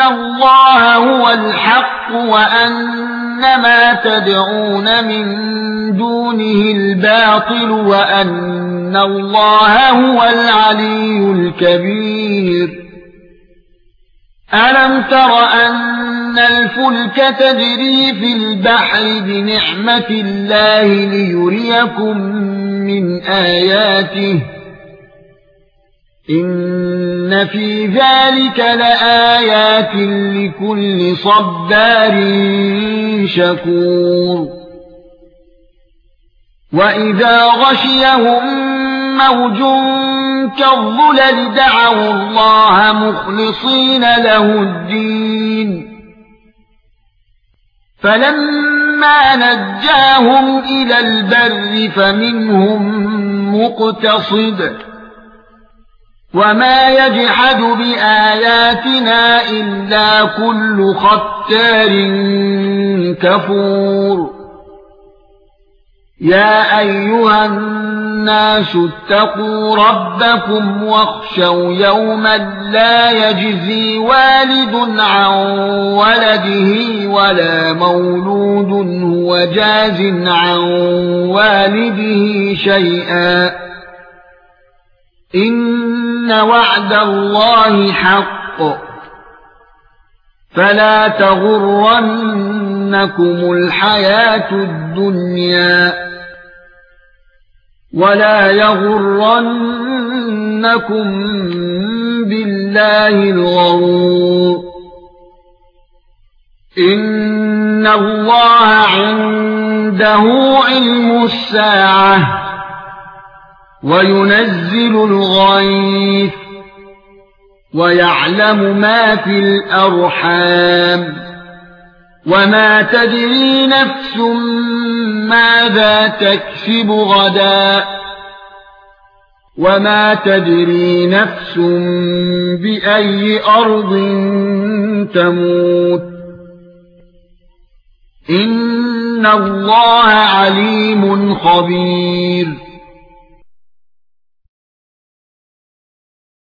اللَّهَ هُوَ الْحَقُّ وَأَنَّ مَا تَدْعُونَ مِن دُونِهِ الْبَاطِلُ وَأَنَّ اللَّهَ هُوَ الْعَلِيُّ الْكَبِيرُ. أَلَمْ تَرَ أَنَّ الْفُلْكَ تَجْرِي فِي الْبَحْرِ بِنِعْمَةِ اللَّهِ لِيُرِيَكُم مِّنْ آيَاتِهِ؟ ان في ذلك لآيات لكل صبار شكور واذا غشيهم موج كالظلل دعوا الله مخلصين له الدين فلما نجاهم إلى البر فمنهم مقتصد وما يجحد بآياتنا إلا كل ختار كفور يا أيها الناس اتقوا ربكم واخشوا يوما لا يجزي والد عن ولده ولا مولود هو جاز عن والده شيئا وعد الله حق فلا تغرنكم الحياة الدنيا ولا يغرنكم بالله الغرور ان الله عنده علم الساعة وينزل الغيث ويعلم ما في الأرحام وما تدري نفس ماذا تكسب غدا وما تدري نفس بأي أرض تموت إن الله عليم خبير